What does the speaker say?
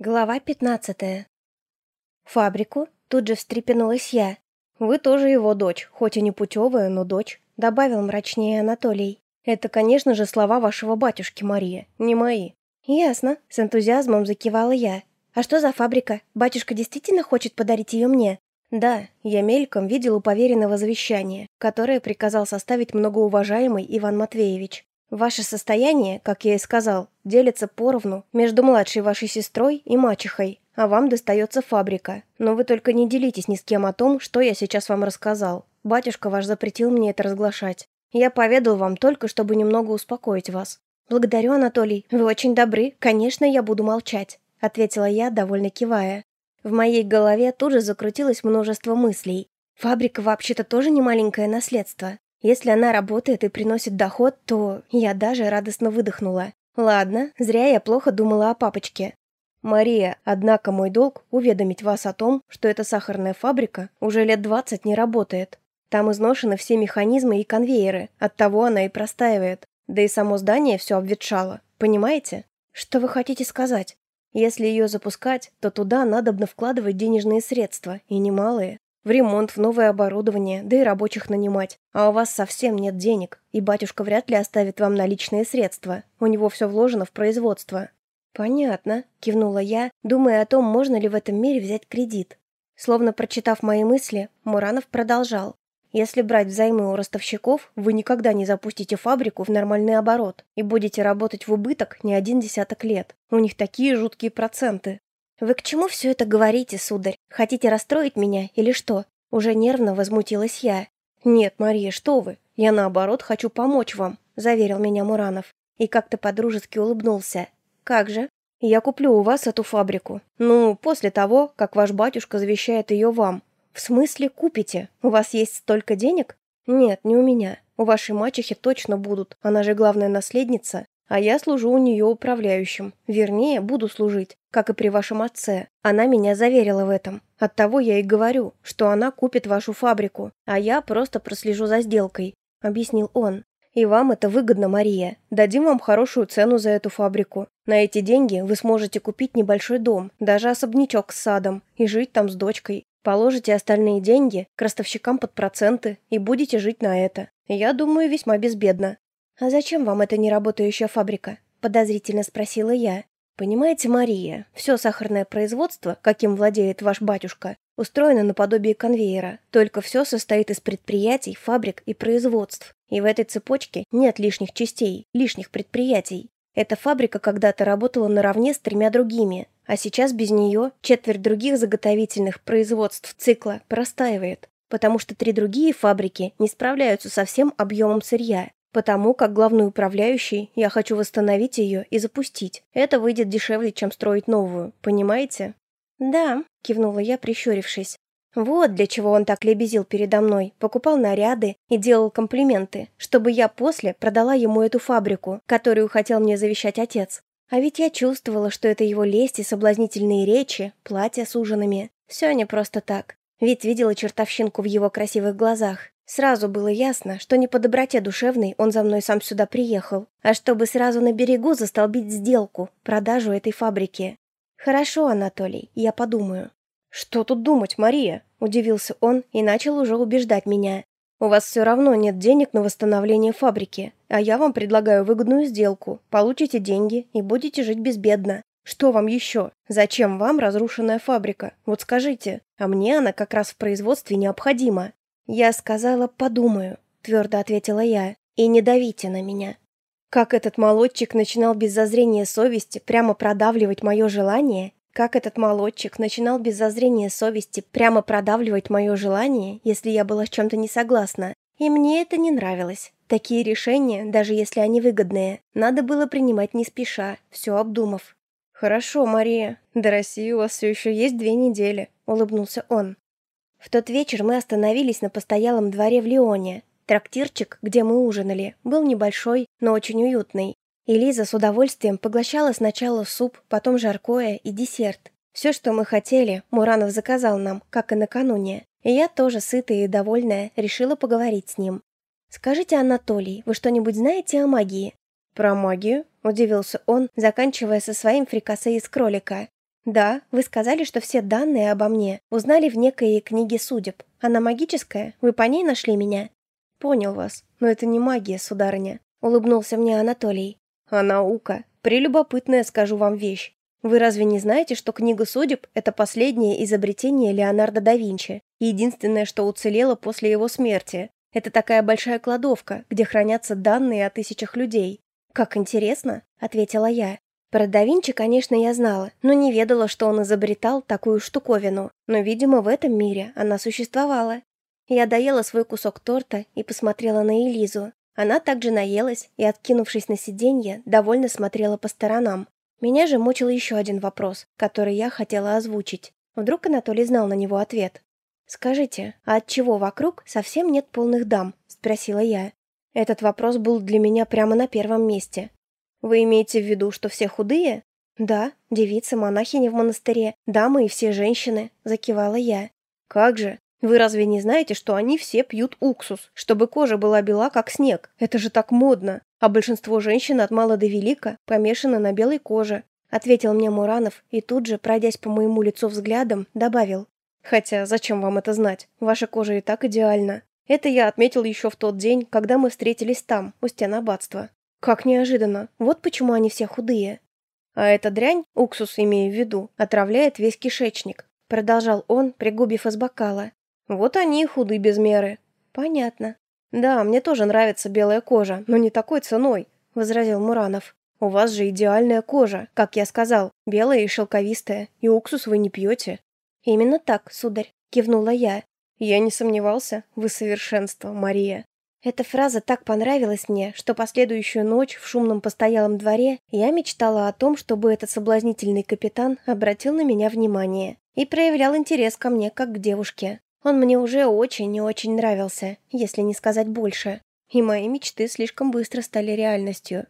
Глава 15. Фабрику тут же встрепенулась я. «Вы тоже его дочь, хоть и не путевая, но дочь», — добавил мрачнее Анатолий. «Это, конечно же, слова вашего батюшки, Мария, не мои». «Ясно», — с энтузиазмом закивала я. «А что за фабрика? Батюшка действительно хочет подарить ее мне?» «Да, я мельком видел у поверенного завещание, которое приказал составить многоуважаемый Иван Матвеевич. Ваше состояние, как я и сказал, делится поровну между младшей вашей сестрой и мачехой, а вам достается фабрика. Но вы только не делитесь ни с кем о том, что я сейчас вам рассказал. Батюшка ваш запретил мне это разглашать. Я поведал вам только, чтобы немного успокоить вас. Благодарю, Анатолий, вы очень добры, конечно, я буду молчать, ответила я, довольно кивая. В моей голове тут же закрутилось множество мыслей. Фабрика вообще-то тоже не маленькое наследство. Если она работает и приносит доход, то я даже радостно выдохнула. Ладно, зря я плохо думала о папочке. Мария, однако мой долг уведомить вас о том, что эта сахарная фабрика уже лет двадцать не работает. Там изношены все механизмы и конвейеры, оттого она и простаивает. Да и само здание все обветшало, понимаете? Что вы хотите сказать? Если ее запускать, то туда надобно вкладывать денежные средства, и немалые. В ремонт, в новое оборудование, да и рабочих нанимать. А у вас совсем нет денег, и батюшка вряд ли оставит вам наличные средства. У него все вложено в производство». «Понятно», — кивнула я, думая о том, можно ли в этом мире взять кредит. Словно прочитав мои мысли, Муранов продолжал. «Если брать взаймы у ростовщиков, вы никогда не запустите фабрику в нормальный оборот и будете работать в убыток не один десяток лет. У них такие жуткие проценты. «Вы к чему все это говорите, сударь? Хотите расстроить меня или что?» Уже нервно возмутилась я. «Нет, Мария, что вы? Я, наоборот, хочу помочь вам», — заверил меня Муранов. И как-то подружески улыбнулся. «Как же?» «Я куплю у вас эту фабрику. Ну, после того, как ваш батюшка завещает ее вам». «В смысле купите? У вас есть столько денег?» «Нет, не у меня. У вашей мачехи точно будут. Она же главная наследница. А я служу у нее управляющим. Вернее, буду служить, как и при вашем отце. Она меня заверила в этом. Оттого я и говорю, что она купит вашу фабрику, а я просто прослежу за сделкой», — объяснил он. «И вам это выгодно, Мария. Дадим вам хорошую цену за эту фабрику. На эти деньги вы сможете купить небольшой дом, даже особнячок с садом, и жить там с дочкой. Положите остальные деньги к ростовщикам под проценты и будете жить на это. Я думаю, весьма безбедно. «А зачем вам эта неработающая фабрика?» – подозрительно спросила я. «Понимаете, Мария, все сахарное производство, каким владеет ваш батюшка, устроено наподобие конвейера, только все состоит из предприятий, фабрик и производств. И в этой цепочке нет лишних частей, лишних предприятий. Эта фабрика когда-то работала наравне с тремя другими, а сейчас без нее четверть других заготовительных производств цикла простаивает, потому что три другие фабрики не справляются со всем объемом сырья, Потому как главный управляющий, я хочу восстановить ее и запустить. Это выйдет дешевле, чем строить новую, понимаете? Да, кивнула я, прищурившись. Вот для чего он так лебезил передо мной, покупал наряды и делал комплименты, чтобы я после продала ему эту фабрику, которую хотел мне завещать отец. А ведь я чувствовала, что это его лесть и соблазнительные речи, платья с ужинами. Все не просто так. Ведь видела чертовщинку в его красивых глазах. Сразу было ясно, что не по доброте душевной он за мной сам сюда приехал, а чтобы сразу на берегу застолбить сделку, продажу этой фабрики. «Хорошо, Анатолий, я подумаю». «Что тут думать, Мария?» – удивился он и начал уже убеждать меня. «У вас все равно нет денег на восстановление фабрики, а я вам предлагаю выгодную сделку. Получите деньги и будете жить безбедно. Что вам еще? Зачем вам разрушенная фабрика? Вот скажите. А мне она как раз в производстве необходима. «Я сказала, подумаю», — твердо ответила я, — «и не давите на меня». Как этот молодчик начинал без зазрения совести прямо продавливать мое желание, как этот молодчик начинал без зазрения совести прямо продавливать мое желание, если я была с чем-то не согласна. И мне это не нравилось. Такие решения, даже если они выгодные, надо было принимать не спеша, все обдумав. «Хорошо, Мария, до России у вас все еще есть две недели», — улыбнулся он. В тот вечер мы остановились на постоялом дворе в Лионе. Трактирчик, где мы ужинали, был небольшой, но очень уютный. И Лиза с удовольствием поглощала сначала суп, потом жаркое и десерт. Все, что мы хотели, Муранов заказал нам, как и накануне. И я тоже, сытая и довольная, решила поговорить с ним. «Скажите, Анатолий, вы что-нибудь знаете о магии?» «Про магию?» – удивился он, заканчивая со своим фрикасе из кролика. «Да, вы сказали, что все данные обо мне узнали в некой книге судеб. Она магическая? Вы по ней нашли меня?» «Понял вас, но это не магия, сударыня», — улыбнулся мне Анатолий. «А наука. Прелюбопытная, скажу вам, вещь. Вы разве не знаете, что книга судеб – это последнее изобретение Леонардо да Винчи, единственное, что уцелело после его смерти? Это такая большая кладовка, где хранятся данные о тысячах людей. «Как интересно», — ответила я. Про да Винчи, конечно, я знала, но не ведала, что он изобретал такую штуковину. Но, видимо, в этом мире она существовала. Я доела свой кусок торта и посмотрела на Элизу. Она также наелась и, откинувшись на сиденье, довольно смотрела по сторонам. Меня же мучил еще один вопрос, который я хотела озвучить. Вдруг Анатолий знал на него ответ. «Скажите, а от чего вокруг совсем нет полных дам?» – спросила я. Этот вопрос был для меня прямо на первом месте. Вы имеете в виду, что все худые? Да, девицы, монахини в монастыре, дамы и все женщины, закивала я. Как же? Вы разве не знаете, что они все пьют уксус, чтобы кожа была бела, как снег? Это же так модно. А большинство женщин от мала до велика помешаны на белой коже. Ответил мне Муранов и тут же, пройдясь по моему лицу взглядом, добавил. Хотя, зачем вам это знать? Ваша кожа и так идеальна. Это я отметил еще в тот день, когда мы встретились там, у стен аббатства. Как неожиданно. Вот почему они все худые. А эта дрянь, уксус имею в виду, отравляет весь кишечник. Продолжал он, пригубив из бокала. Вот они худы без меры. Понятно. Да, мне тоже нравится белая кожа, но не такой ценой, возразил Муранов. У вас же идеальная кожа, как я сказал, белая и шелковистая, и уксус вы не пьете. Именно так, сударь, кивнула я. Я не сомневался, вы совершенство, Мария. Эта фраза так понравилась мне, что последующую ночь в шумном постоялом дворе я мечтала о том, чтобы этот соблазнительный капитан обратил на меня внимание и проявлял интерес ко мне, как к девушке. Он мне уже очень и очень нравился, если не сказать больше. И мои мечты слишком быстро стали реальностью.